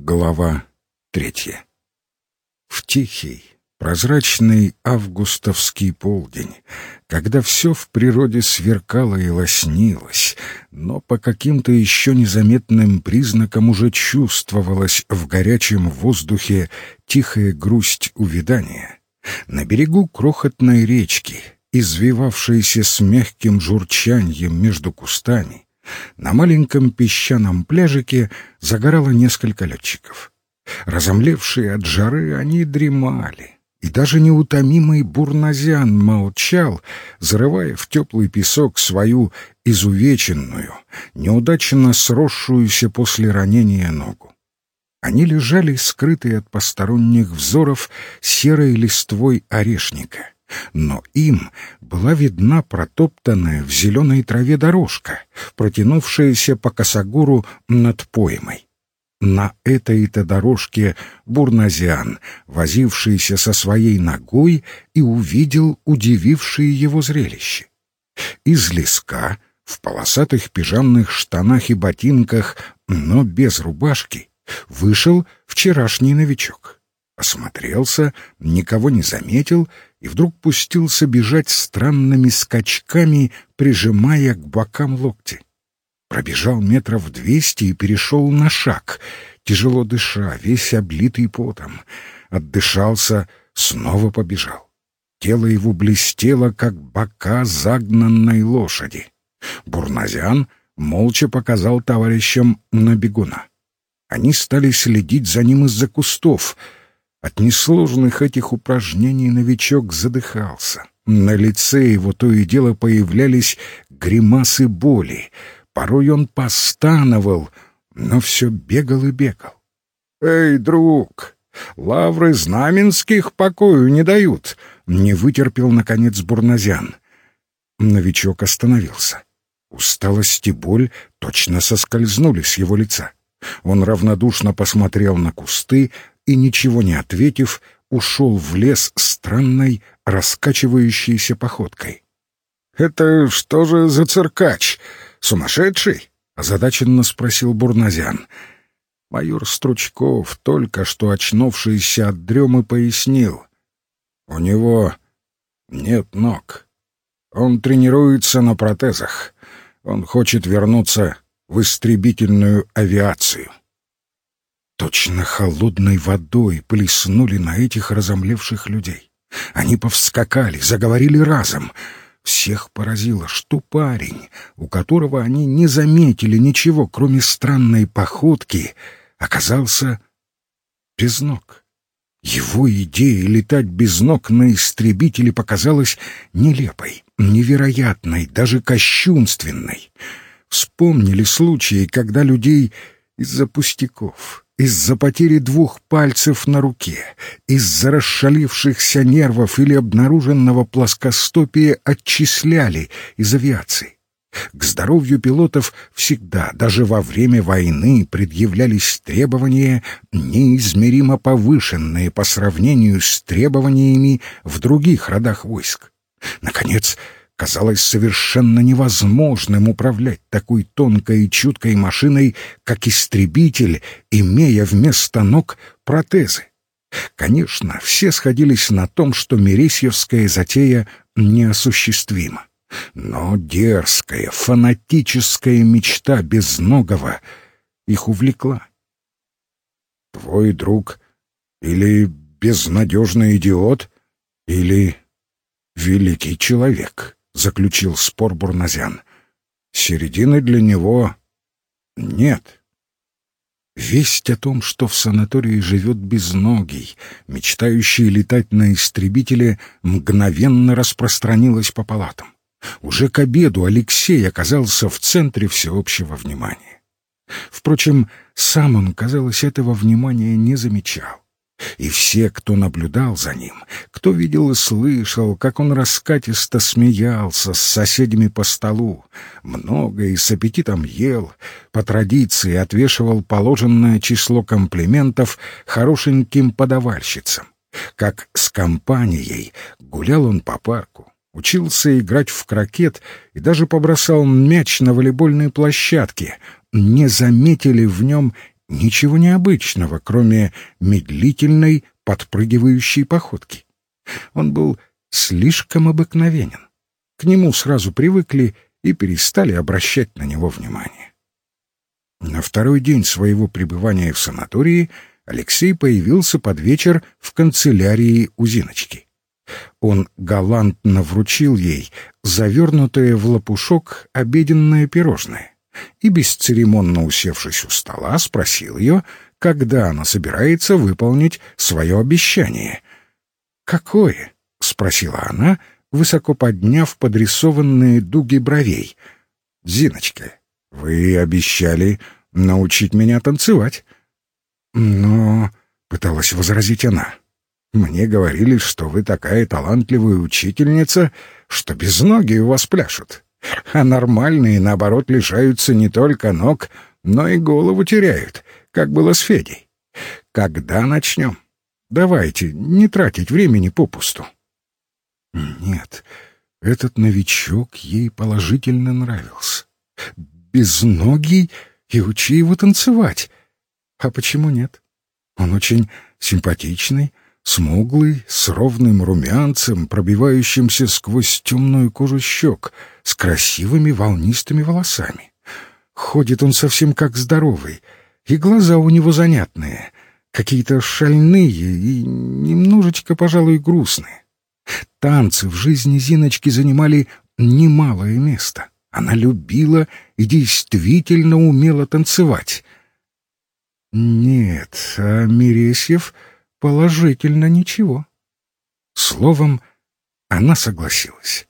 Глава третья. В тихий, прозрачный августовский полдень, когда все в природе сверкало и лоснилось, но по каким-то еще незаметным признакам уже чувствовалась в горячем воздухе тихая грусть увядания, на берегу крохотной речки, извивавшейся с мягким журчанием между кустами, на маленьком песчаном пляжике загорало несколько летчиков. Разомлевшие от жары, они дремали. И даже неутомимый бурнозян молчал, зарывая в теплый песок свою изувеченную, неудачно сросшуюся после ранения ногу. Они лежали, скрытые от посторонних взоров, серой листвой орешника — но им была видна протоптанная в зеленой траве дорожка, протянувшаяся по косогору над поймой. На этой-то дорожке бурнозиан, возившийся со своей ногой, и увидел удивившее его зрелище. Из леска, в полосатых пижамных штанах и ботинках, но без рубашки, вышел вчерашний новичок. Осмотрелся, никого не заметил и вдруг пустился бежать странными скачками, прижимая к бокам локти. Пробежал метров двести и перешел на шаг, тяжело дыша, весь облитый потом. Отдышался, снова побежал. Тело его блестело, как бока загнанной лошади. Бурназян молча показал товарищам на бегуна. Они стали следить за ним из-за кустов — от несложных этих упражнений новичок задыхался. На лице его то и дело появлялись гримасы боли. Порой он постановал, но все бегал и бегал. «Эй, друг, лавры знаменских покою не дают!» — не вытерпел, наконец, Бурназян. Новичок остановился. Усталость и боль точно соскользнули с его лица. Он равнодушно посмотрел на кусты, и, ничего не ответив, ушел в лес странной, раскачивающейся походкой. «Это что же за циркач? Сумасшедший?» — озадаченно спросил Бурназян. Майор Стручков, только что очнувшийся от дремы, пояснил. «У него нет ног. Он тренируется на протезах. Он хочет вернуться в истребительную авиацию». Точно холодной водой плеснули на этих разомлевших людей. Они повскакали, заговорили разом. Всех поразило, что парень, у которого они не заметили ничего, кроме странной походки, оказался без ног. Его идея летать без ног на истребителе показалась нелепой, невероятной, даже кощунственной. Вспомнили случаи, когда людей из-за пустяков, из-за потери двух пальцев на руке, из-за расшалившихся нервов или обнаруженного плоскостопия отчисляли из авиации. К здоровью пилотов всегда, даже во время войны, предъявлялись требования, неизмеримо повышенные по сравнению с требованиями в других родах войск. Наконец, казалось совершенно невозможным управлять такой тонкой и чуткой машиной, как истребитель, имея вместо ног протезы. Конечно, все сходились на том, что Мересьевская затея неосуществима. Но дерзкая, фанатическая мечта безногого их увлекла. Твой друг или безнадежный идиот, или великий человек заключил спор Бурназян. Середины для него нет. Весть о том, что в санатории живет безногий, мечтающий летать на истребителе, мгновенно распространилась по палатам. Уже к обеду Алексей оказался в центре всеобщего внимания. Впрочем, сам он, казалось, этого внимания не замечал. И все, кто наблюдал за ним, кто видел и слышал, как он раскатисто смеялся с соседями по столу, много и с аппетитом ел, по традиции отвешивал положенное число комплиментов хорошеньким подавальщицам, как с компанией гулял он по парку, учился играть в крокет и даже побросал мяч на волейбольной площадке, не заметили в нем ничего необычного, кроме медлительной, подпрыгивающей походки. Он был слишком обыкновенен. К нему сразу привыкли и перестали обращать на него внимание. На второй день своего пребывания в санатории Алексей появился под вечер в канцелярии у Зиночки. Он галантно вручил ей завернутое в лопушок обеденное пирожное и, бесцеремонно усевшись у стола, спросил ее, когда она собирается выполнить свое обещание. «Какое?» — спросила она, высоко подняв подрисованные дуги бровей. «Зиночка, вы обещали научить меня танцевать». «Но...» — пыталась возразить она. «Мне говорили, что вы такая талантливая учительница, что без ноги у вас пляшут, а нормальные, наоборот, лишаются не только ног, но и голову теряют, как было с Федей. Когда начнем? Давайте, не тратить времени попусту». Нет, этот новичок ей положительно нравился. Безногий и учи его танцевать. А почему нет? Он очень симпатичный, смуглый, с ровным румянцем, пробивающимся сквозь темную кожу щек, с красивыми волнистыми волосами. Ходит он совсем как здоровый, и глаза у него занятные, какие-то шальные и немножечко, пожалуй, грустные. Танцы в жизни Зиночки занимали немалое место. Она любила и действительно умела танцевать. Нет, а Мересьев положительно ничего. Словом, она согласилась.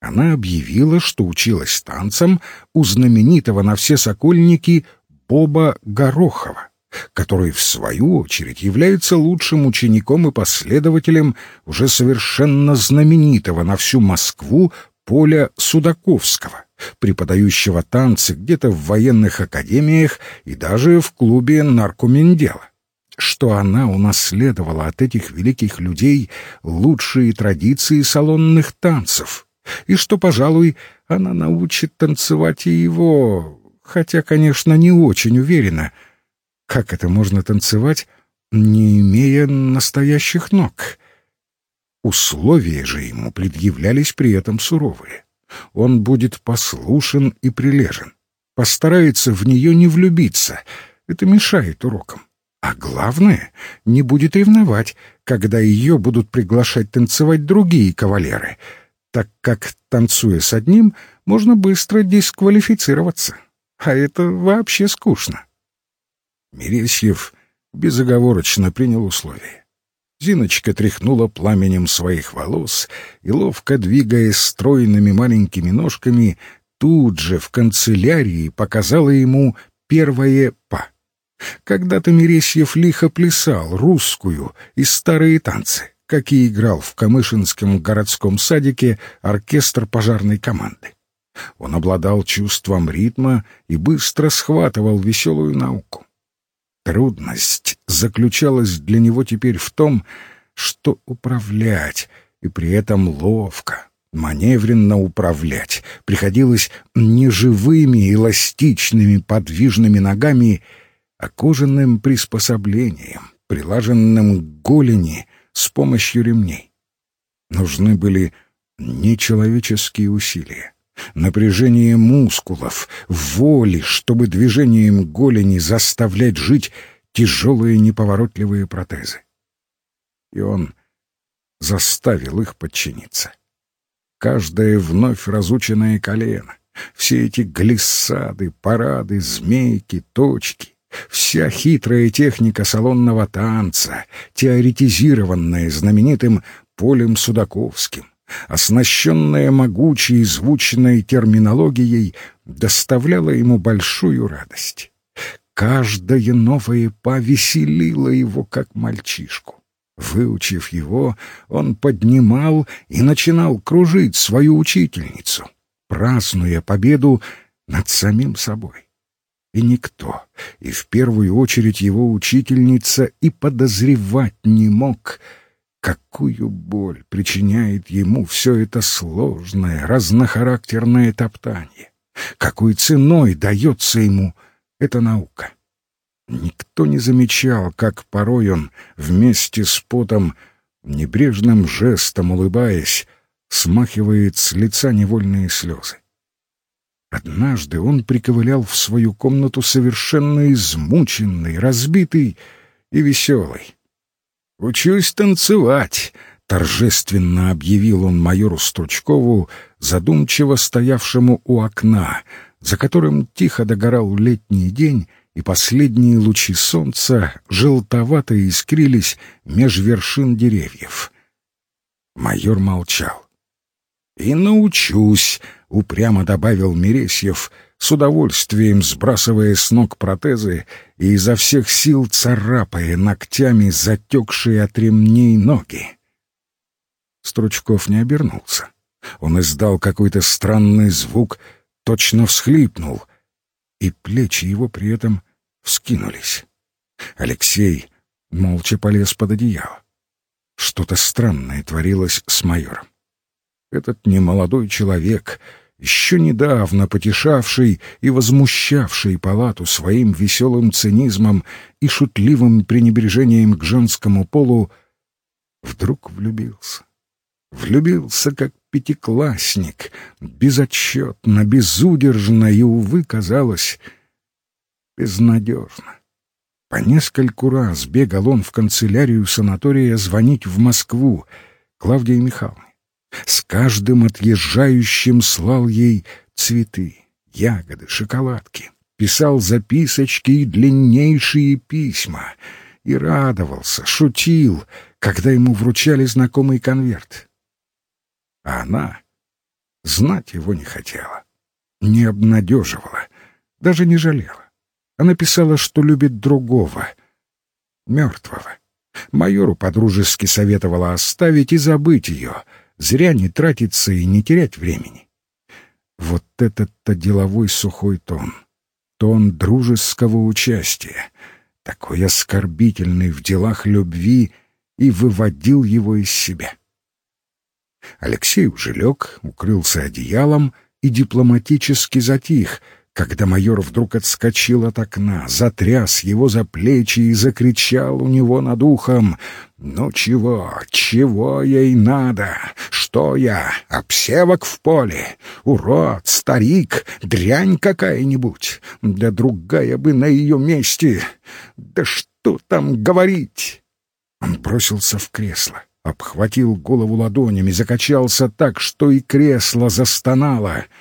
Она объявила, что училась танцам у знаменитого на все сокольники Боба Горохова который, в свою очередь, является лучшим учеником и последователем уже совершенно знаменитого на всю Москву Поля Судаковского, преподающего танцы где-то в военных академиях и даже в клубе наркомендела. Что она унаследовала от этих великих людей лучшие традиции салонных танцев, и что, пожалуй, она научит танцевать и его, хотя, конечно, не очень уверена — как это можно танцевать, не имея настоящих ног? Условия же ему предъявлялись при этом суровые. Он будет послушен и прилежен, постарается в нее не влюбиться. Это мешает урокам. А главное, не будет ревновать, когда ее будут приглашать танцевать другие кавалеры, так как, танцуя с одним, можно быстро дисквалифицироваться. А это вообще скучно. Мересьев безоговорочно принял условия. Зиночка тряхнула пламенем своих волос и, ловко двигаясь стройными маленькими ножками, тут же в канцелярии показала ему первое «па». Когда-то Мересьев лихо плясал русскую и старые танцы, какие играл в Камышинском городском садике оркестр пожарной команды. Он обладал чувством ритма и быстро схватывал веселую науку. Трудность заключалась для него теперь в том, что управлять, и при этом ловко, маневренно управлять, приходилось не живыми эластичными подвижными ногами, а кожаным приспособлением, прилаженным к голени с помощью ремней. Нужны были нечеловеческие усилия напряжение мускулов, воли, чтобы движением голени заставлять жить тяжелые неповоротливые протезы. И он заставил их подчиниться. Каждое вновь разученное колено, все эти глиссады, парады, змейки, точки, вся хитрая техника салонного танца, теоретизированная знаменитым Полем Судаковским, оснащенная могучей и звучной терминологией, доставляла ему большую радость. Каждое новое повеселило его, как мальчишку. Выучив его, он поднимал и начинал кружить свою учительницу, празднуя победу над самим собой. И никто, и в первую очередь его учительница, и подозревать не мог — Какую боль причиняет ему все это сложное, разнохарактерное топтание? Какой ценой дается ему эта наука? Никто не замечал, как порой он вместе с потом, небрежным жестом улыбаясь, смахивает с лица невольные слезы. Однажды он приковылял в свою комнату совершенно измученный, разбитый и веселый. «Учусь танцевать», — торжественно объявил он майору Стручкову, задумчиво стоявшему у окна, за которым тихо догорал летний день, и последние лучи солнца желтовато искрились меж вершин деревьев. Майор молчал. «И научусь», — упрямо добавил Мересьев, с удовольствием сбрасывая с ног протезы и изо всех сил царапая ногтями затекшие от ремней ноги. Стручков не обернулся. Он издал какой-то странный звук, точно всхлипнул, и плечи его при этом вскинулись. Алексей молча полез под одеяло. Что-то странное творилось с майором. Этот немолодой человек, еще недавно потешавший и возмущавший палату своим веселым цинизмом и шутливым пренебрежением к женскому полу, вдруг влюбился. Влюбился, как пятиклассник, безотчетно, безудержно и, увы, казалось, безнадежно. По нескольку раз бегал он в канцелярию санатория звонить в Москву Клавдии Михайловне. С каждым отъезжающим слал ей цветы, ягоды, шоколадки, писал записочки и длиннейшие письма и радовался, шутил, когда ему вручали знакомый конверт. А она знать его не хотела, не обнадеживала, даже не жалела. Она писала, что любит другого, мертвого. Майору подружески советовала оставить и забыть ее, зря не тратиться и не терять времени. Вот этот-то деловой сухой тон, тон дружеского участия, такой оскорбительный в делах любви, и выводил его из себя. Алексей уже лег, укрылся одеялом и дипломатически затих — когда майор вдруг отскочил от окна, затряс его за плечи и закричал у него над ухом «Ну чего, чего ей надо? Что я, обсевок в поле? Урод, старик, дрянь какая-нибудь? Да другая бы на ее месте! Да что там говорить?» Он бросился в кресло, обхватил голову ладонями, закачался так, что и кресло застонало —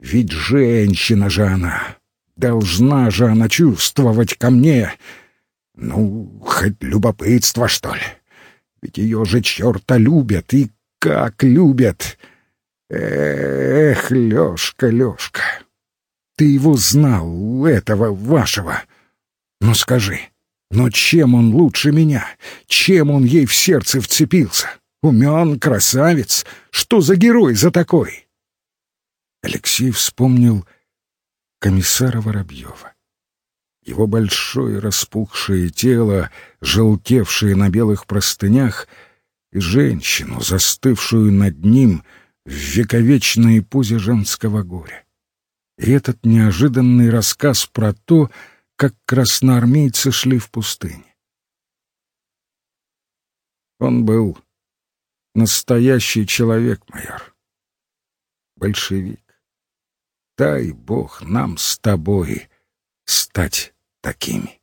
ведь женщина же она. Должна же она чувствовать ко мне. Ну, хоть любопытство, что ли. Ведь ее же черта любят, и как любят. Эх, Лешка, Лешка, ты его знал, этого вашего. Ну скажи, но чем он лучше меня? Чем он ей в сердце вцепился? Умен, красавец, что за герой за такой? Алексей вспомнил комиссара Воробьева. Его большое распухшее тело, желтевшее на белых простынях, и женщину, застывшую над ним в вековечной позе женского горя. И этот неожиданный рассказ про то, как красноармейцы шли в пустыне. Он был настоящий человек, майор. Большевик дай Бог нам с тобой стать такими.